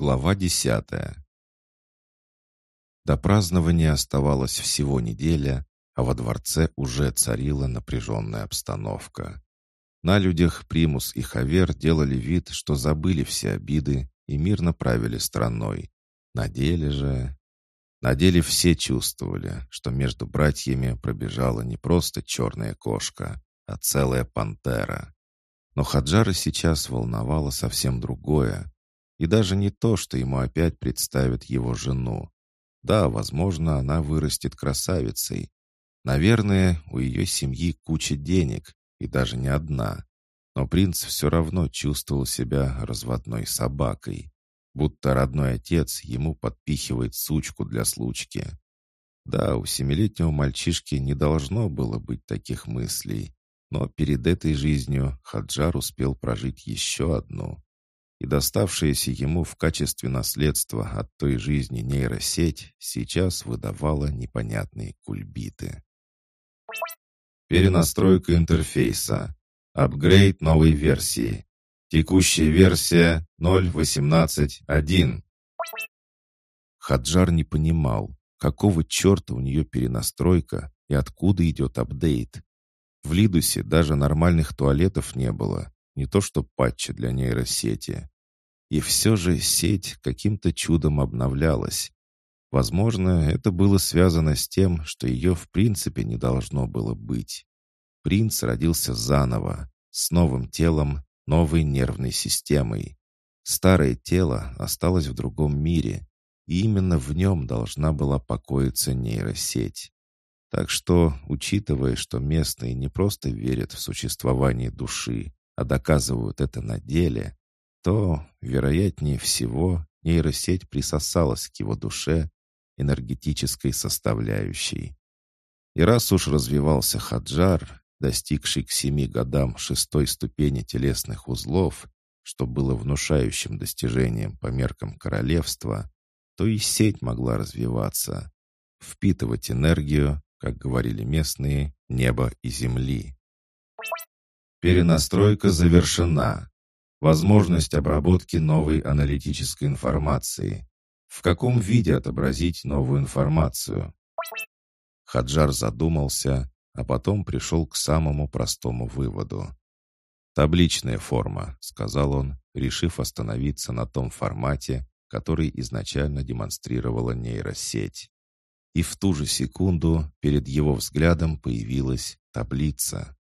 Глава десятая. До празднования оставалось всего неделя, а во дворце уже царила напряженная обстановка. На людях Примус и Хавер делали вид, что забыли все обиды и мирно правили страной. На деле же... На деле все чувствовали, что между братьями пробежала не просто черная кошка, а целая пантера. Но Хаджара сейчас волновало совсем другое. И даже не то, что ему опять представят его жену. Да, возможно, она вырастет красавицей. Наверное, у ее семьи куча денег, и даже не одна. Но принц все равно чувствовал себя разводной собакой. Будто родной отец ему подпихивает сучку для случки. Да, у семилетнего мальчишки не должно было быть таких мыслей. Но перед этой жизнью Хаджар успел прожить еще одну. И доставшаяся ему в качестве наследства от той жизни нейросеть сейчас выдавала непонятные кульбиты. Перенастройка интерфейса. Апгрейд новой версии. Текущая версия 0.18.1. Хаджар не понимал, какого черта у нее перенастройка и откуда идет апдейт. В Лидусе даже нормальных туалетов не было, не то что патча для нейросети. И все же сеть каким-то чудом обновлялась. Возможно, это было связано с тем, что ее в принципе не должно было быть. Принц родился заново, с новым телом, новой нервной системой. Старое тело осталось в другом мире, и именно в нем должна была покоиться нейросеть. Так что, учитывая, что местные не просто верят в существование души, а доказывают это на деле, то, вероятнее всего, нейросеть присосалась к его душе энергетической составляющей. И раз уж развивался Хаджар, достигший к семи годам шестой ступени телесных узлов, что было внушающим достижением по меркам королевства, то и сеть могла развиваться, впитывать энергию, как говорили местные, неба и земли. Перенастройка завершена. Возможность обработки новой аналитической информации. В каком виде отобразить новую информацию? Хаджар задумался, а потом пришел к самому простому выводу. «Табличная форма», — сказал он, решив остановиться на том формате, который изначально демонстрировала нейросеть. И в ту же секунду перед его взглядом появилась таблица.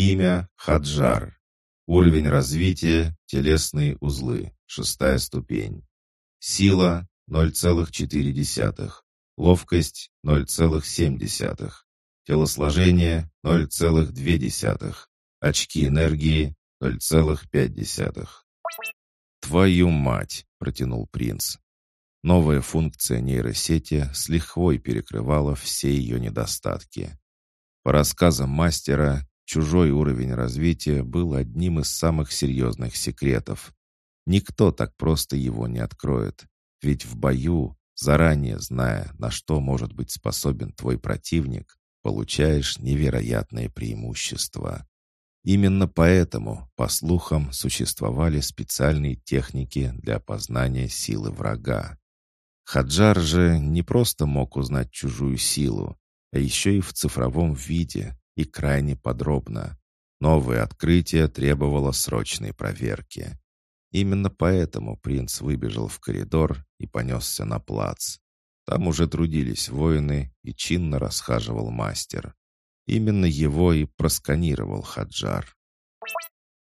Имя Хаджар. Уровень развития – телесные узлы, шестая ступень. Сила – 0,4. Ловкость – 0,7. Телосложение – 0,2. Очки энергии – 0,5. «Твою мать!» — протянул принц. Новая функция нейросети с лихвой перекрывала все ее недостатки. По рассказам мастера, чужой уровень развития был одним из самых серьезных секретов. Никто так просто его не откроет, ведь в бою, заранее зная, на что может быть способен твой противник, получаешь невероятное преимущество. Именно поэтому, по слухам, существовали специальные техники для опознания силы врага. Хаджар же не просто мог узнать чужую силу, а еще и в цифровом виде и крайне подробно. Новое открытие требовало срочной проверки. Именно поэтому принц выбежал в коридор и понесся на плац. Там уже трудились воины и чинно расхаживал мастер. Именно его и просканировал Хаджар.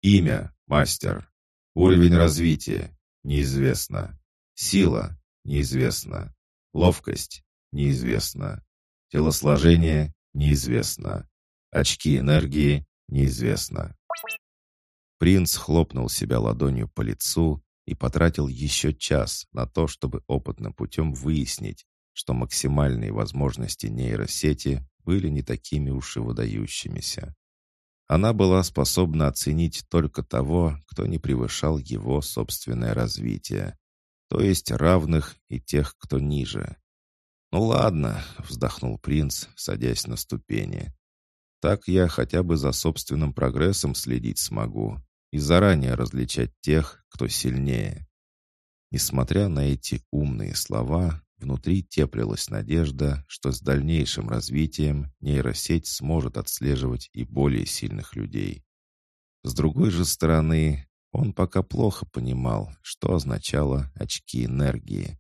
Имя – мастер. Уровень развития – неизвестно. Сила Неизвестно. Ловкость? Неизвестно. Телосложение? Неизвестно. Очки энергии? Неизвестно. Принц хлопнул себя ладонью по лицу и потратил еще час на то, чтобы опытным путем выяснить, что максимальные возможности нейросети были не такими уж и выдающимися. Она была способна оценить только того, кто не превышал его собственное развитие, то есть равных и тех, кто ниже. «Ну ладно», — вздохнул принц, садясь на ступени. «Так я хотя бы за собственным прогрессом следить смогу и заранее различать тех, кто сильнее. Несмотря на эти умные слова, внутри теплилась надежда, что с дальнейшим развитием нейросеть сможет отслеживать и более сильных людей. С другой же стороны, он пока плохо понимал, что означало очки энергии.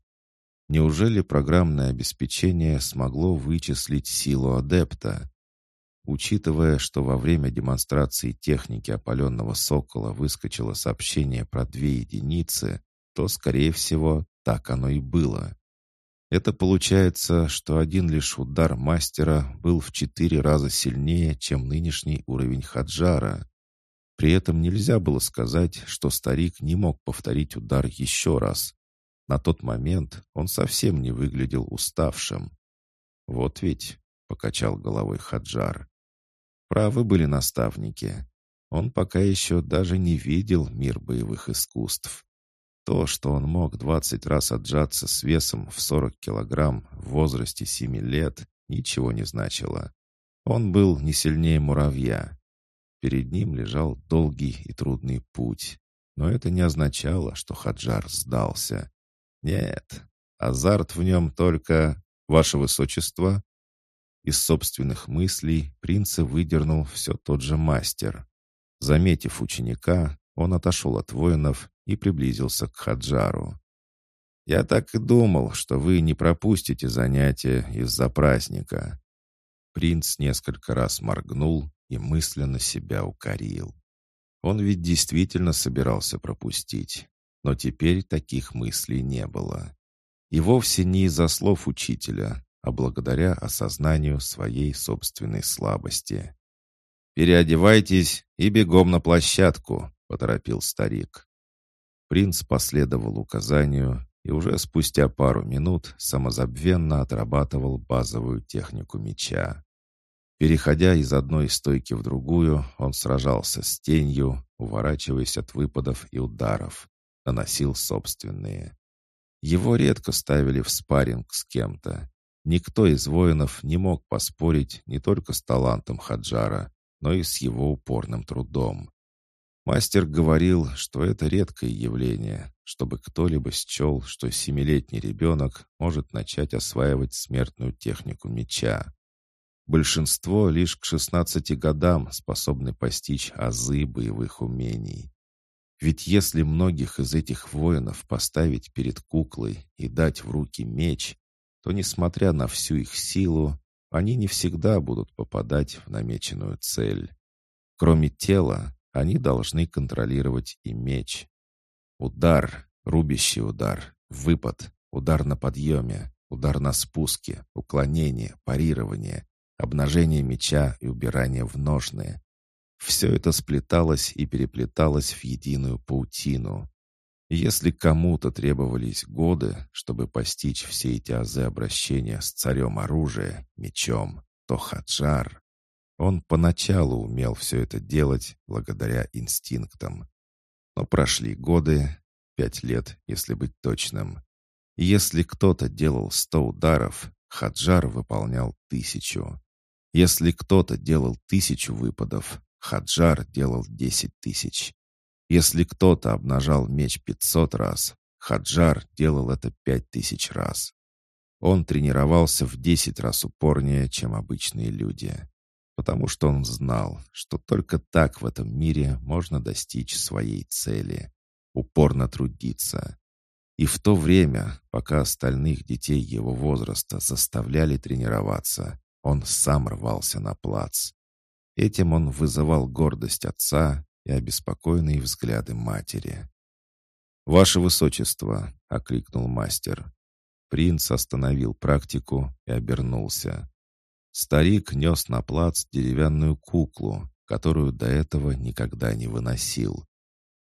Неужели программное обеспечение смогло вычислить силу адепта? Учитывая, что во время демонстрации техники опаленного сокола выскочило сообщение про две единицы, то, скорее всего, так оно и было. Это получается, что один лишь удар мастера был в четыре раза сильнее, чем нынешний уровень Хаджара. При этом нельзя было сказать, что старик не мог повторить удар еще раз. На тот момент он совсем не выглядел уставшим. «Вот ведь», — покачал головой Хаджар, — «правы были наставники. Он пока еще даже не видел мир боевых искусств. То, что он мог двадцать раз отжаться с весом в сорок килограмм в возрасте семи лет, ничего не значило. Он был не сильнее муравья. Перед ним лежал долгий и трудный путь. Но это не означало, что Хаджар сдался. Нет, азарт в нем только «Ваше Высочество». Из собственных мыслей принца выдернул все тот же мастер. Заметив ученика, он отошел от воинов и приблизился к Хаджару. «Я так и думал, что вы не пропустите занятия из-за праздника». Принц несколько раз моргнул и мысленно себя укорил. Он ведь действительно собирался пропустить но теперь таких мыслей не было. И вовсе не из-за слов учителя, а благодаря осознанию своей собственной слабости. «Переодевайтесь и бегом на площадку», — поторопил старик. Принц последовал указанию и уже спустя пару минут самозабвенно отрабатывал базовую технику меча. Переходя из одной стойки в другую, он сражался с тенью, уворачиваясь от выпадов и ударов, наносил собственные. Его редко ставили в спарринг с кем-то. Никто из воинов не мог поспорить не только с талантом Хаджара, но и с его упорным трудом. Мастер говорил, что это редкое явление, чтобы кто-либо счел, что семилетний ребенок может начать осваивать смертную технику меча. Большинство лишь к 16 годам способны постичь азы боевых умений. Ведь если многих из этих воинов поставить перед куклой и дать в руки меч, то, несмотря на всю их силу, они не всегда будут попадать в намеченную цель. Кроме тела, они должны контролировать и меч. Удар, рубящий удар, выпад, удар на подъеме, удар на спуске, уклонение, парирование, обнажение меча и убирание в ножны. Все это сплеталось и переплеталось в единую паутину. Если кому-то требовались годы, чтобы постичь все эти азы обращения с царем оружия, мечом, то Хаджар... Он поначалу умел все это делать благодаря инстинктам. Но прошли годы, пять лет, если быть точным. И если кто-то делал сто ударов, Хаджар выполнял тысячу. Если кто-то делал тысячу выпадов, Хаджар делал десять тысяч. Если кто-то обнажал меч пятьсот раз, Хаджар делал это пять тысяч раз. Он тренировался в десять раз упорнее, чем обычные люди, потому что он знал, что только так в этом мире можно достичь своей цели — упорно трудиться. И в то время, пока остальных детей его возраста заставляли тренироваться, он сам рвался на плац. Этим он вызывал гордость отца и обеспокоенные взгляды матери. «Ваше Высочество!» — окликнул мастер. Принц остановил практику и обернулся. Старик нес на плац деревянную куклу, которую до этого никогда не выносил.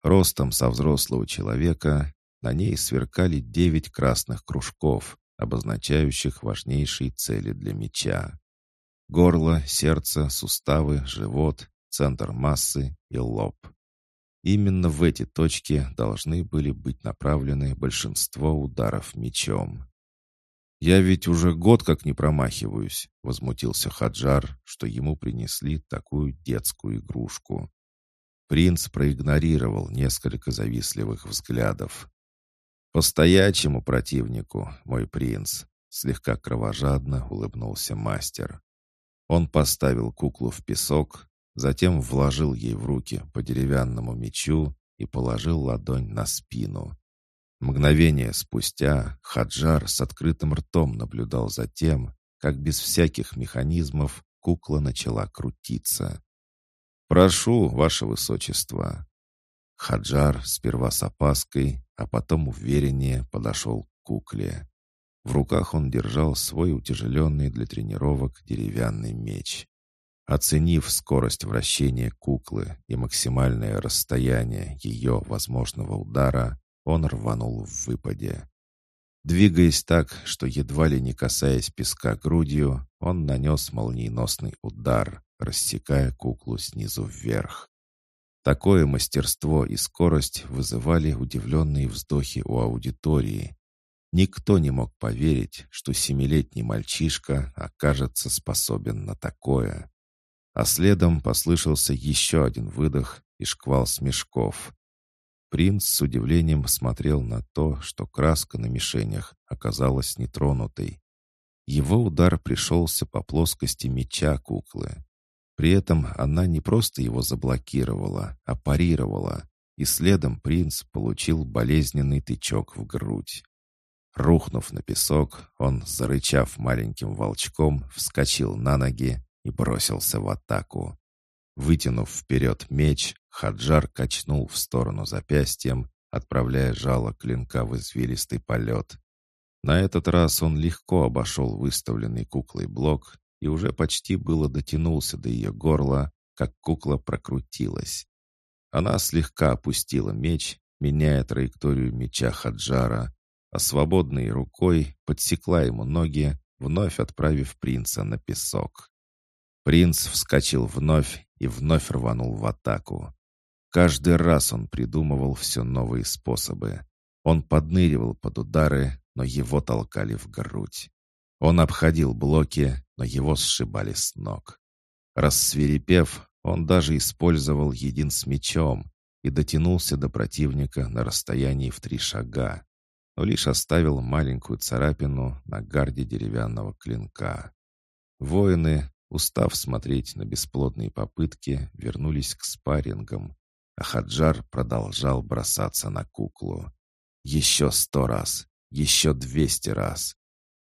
Ростом со взрослого человека на ней сверкали девять красных кружков, обозначающих важнейшие цели для меча. Горло, сердце, суставы, живот, центр массы и лоб. Именно в эти точки должны были быть направлены большинство ударов мечом. «Я ведь уже год как не промахиваюсь», — возмутился Хаджар, что ему принесли такую детскую игрушку. Принц проигнорировал несколько завистливых взглядов. «По-стоячему противнику, мой принц», — слегка кровожадно улыбнулся мастер. Он поставил куклу в песок, затем вложил ей в руки по деревянному мечу и положил ладонь на спину. Мгновение спустя Хаджар с открытым ртом наблюдал за тем, как без всяких механизмов кукла начала крутиться. «Прошу, ваше высочество!» Хаджар сперва с опаской, а потом увереннее подошел к кукле. В руках он держал свой утяжеленный для тренировок деревянный меч. Оценив скорость вращения куклы и максимальное расстояние ее возможного удара, он рванул в выпаде. Двигаясь так, что едва ли не касаясь песка грудью, он нанес молниеносный удар, рассекая куклу снизу вверх. Такое мастерство и скорость вызывали удивленные вздохи у аудитории. Никто не мог поверить, что семилетний мальчишка окажется способен на такое. А следом послышался еще один выдох и шквал смешков. Принц с удивлением смотрел на то, что краска на мишенях оказалась нетронутой. Его удар пришелся по плоскости меча куклы. При этом она не просто его заблокировала, а парировала, и следом принц получил болезненный тычок в грудь. Рухнув на песок, он, зарычав маленьким волчком, вскочил на ноги и бросился в атаку. Вытянув вперед меч, Хаджар качнул в сторону запястьем, отправляя жало клинка в извилистый полет. На этот раз он легко обошел выставленный куклой блок и уже почти было дотянулся до ее горла, как кукла прокрутилась. Она слегка опустила меч, меняя траекторию меча Хаджара, а свободной рукой подсекла ему ноги, вновь отправив принца на песок. Принц вскочил вновь и вновь рванул в атаку. Каждый раз он придумывал все новые способы. Он подныривал под удары, но его толкали в грудь. Он обходил блоки, но его сшибали с ног. Рассверепев, он даже использовал един с мечом и дотянулся до противника на расстоянии в три шага, но лишь оставил маленькую царапину на гарде деревянного клинка. Воины, устав смотреть на бесплодные попытки, вернулись к спаррингам, а Хаджар продолжал бросаться на куклу. Еще сто раз, еще двести раз.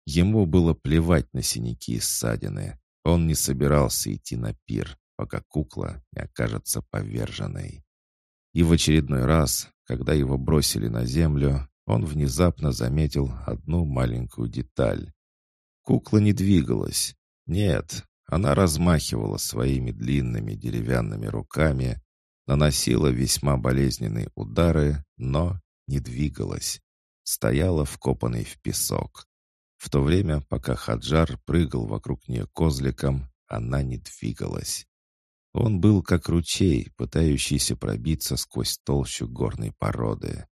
Ему было плевать на синяки и ссадины. Он не собирался идти на пир, пока кукла не окажется поверженной. И в очередной раз, когда его бросили на землю, он внезапно заметил одну маленькую деталь. Кукла не двигалась. Нет, она размахивала своими длинными деревянными руками, наносила весьма болезненные удары, но не двигалась. Стояла вкопанной в песок. В то время, пока Хаджар прыгал вокруг нее козликом, она не двигалась. Он был как ручей, пытающийся пробиться сквозь толщу горной породы.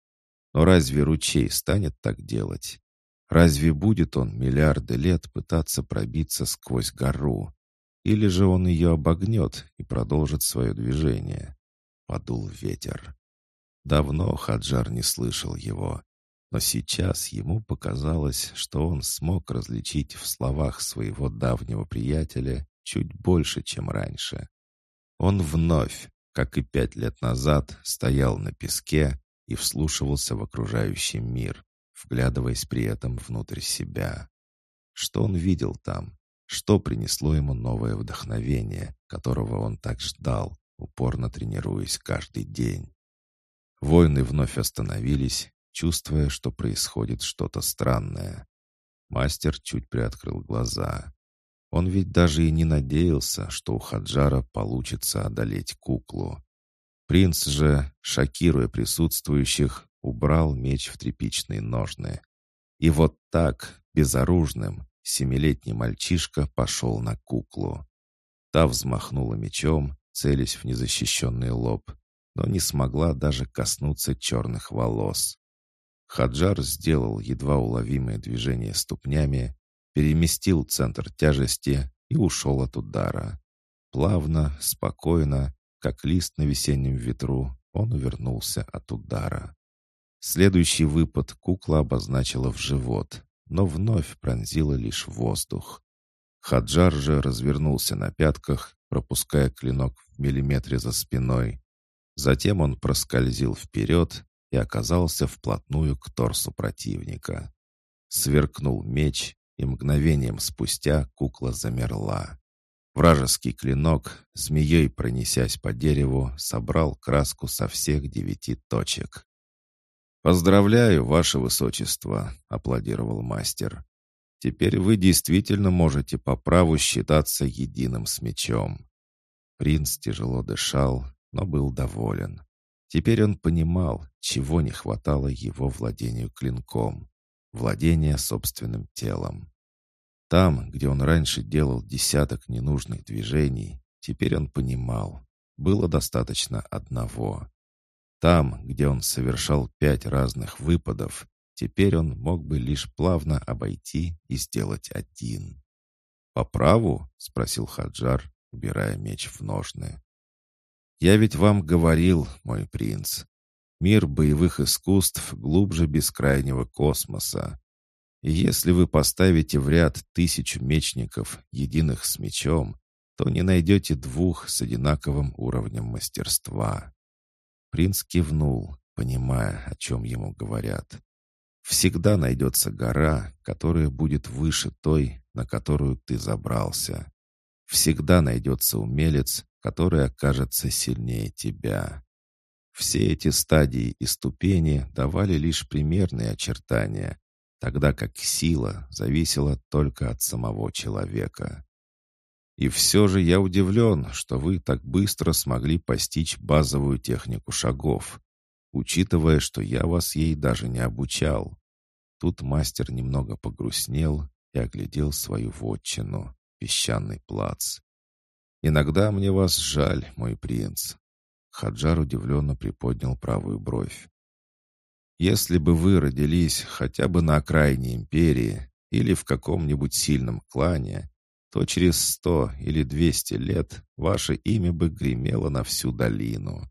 Но разве ручей станет так делать? Разве будет он миллиарды лет пытаться пробиться сквозь гору? Или же он ее обогнет и продолжит свое движение? Подул ветер. Давно Хаджар не слышал его, но сейчас ему показалось, что он смог различить в словах своего давнего приятеля чуть больше, чем раньше. Он вновь, как и пять лет назад, стоял на песке и вслушивался в окружающий мир, вглядываясь при этом внутрь себя. Что он видел там? Что принесло ему новое вдохновение, которого он так ждал, упорно тренируясь каждый день? Воины вновь остановились, чувствуя, что происходит что-то странное. Мастер чуть приоткрыл глаза. Он ведь даже и не надеялся, что у Хаджара получится одолеть куклу. Принц же, шокируя присутствующих, убрал меч в тряпичные ножны. И вот так, безоружным, семилетний мальчишка пошел на куклу. Та взмахнула мечом, целясь в незащищенный лоб, но не смогла даже коснуться черных волос. Хаджар сделал едва уловимое движение ступнями, переместил центр тяжести и ушел от удара. Плавно, спокойно, как лист на весеннем ветру, он увернулся от удара. Следующий выпад кукла обозначила в живот, но вновь пронзила лишь воздух. Хаджар же развернулся на пятках, пропуская клинок в миллиметре за спиной. Затем он проскользил вперед и оказался вплотную к торсу противника. Сверкнул меч, и мгновением спустя кукла замерла. Вражеский клинок, змеей пронесясь по дереву, собрал краску со всех девяти точек. «Поздравляю, ваше высочество», — аплодировал мастер. «Теперь вы действительно можете по праву считаться единым с мечом». Принц тяжело дышал, но был доволен. Теперь он понимал, чего не хватало его владению клинком, владения собственным телом. Там, где он раньше делал десяток ненужных движений, теперь он понимал, было достаточно одного. Там, где он совершал пять разных выпадов, теперь он мог бы лишь плавно обойти и сделать один. «По праву?» — спросил Хаджар, убирая меч в ножны. Я ведь вам говорил, мой принц, мир боевых искусств глубже бескрайнего космоса. И если вы поставите в ряд тысячу мечников, единых с мечом, то не найдете двух с одинаковым уровнем мастерства». Принц кивнул, понимая, о чем ему говорят. «Всегда найдется гора, которая будет выше той, на которую ты забрался. Всегда найдется умелец, который окажется сильнее тебя. Все эти стадии и ступени давали лишь примерные очертания, тогда как сила зависела только от самого человека. И все же я удивлен, что вы так быстро смогли постичь базовую технику шагов, учитывая, что я вас ей даже не обучал. Тут мастер немного погрустнел и оглядел свою вотчину, песчаный плац. «Иногда мне вас жаль, мой принц». Хаджар удивленно приподнял правую бровь. «Если бы вы родились хотя бы на окраине империи или в каком-нибудь сильном клане, то через сто или двести лет ваше имя бы гремело на всю долину.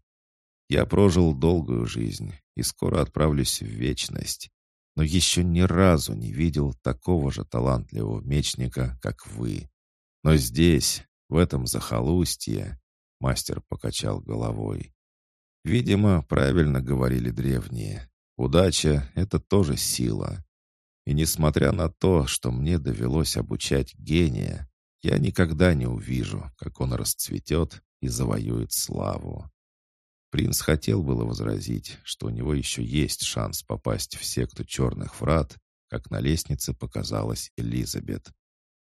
Я прожил долгую жизнь и скоро отправлюсь в вечность, но еще ни разу не видел такого же талантливого мечника, как вы. Но здесь, в этом захолустье, мастер покачал головой. Видимо, правильно говорили древние. Удача — это тоже сила. И несмотря на то, что мне довелось обучать гения, я никогда не увижу, как он расцветет и завоюет славу. Принц хотел было возразить, что у него еще есть шанс попасть в секту черных врат, как на лестнице показалась Элизабет.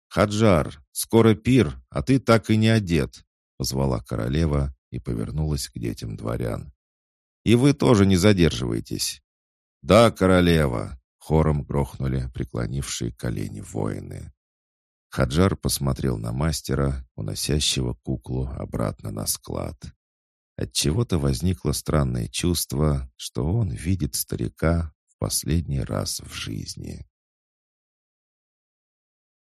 «Хаджар, скоро пир, а ты так и не одет», — позвала королева и повернулась к детям дворян. «И вы тоже не задерживайтесь». «Да, королева», — хором грохнули преклонившие колени воины. Хаджар посмотрел на мастера, уносящего куклу обратно на склад. Отчего-то возникло странное чувство, что он видит старика в последний раз в жизни.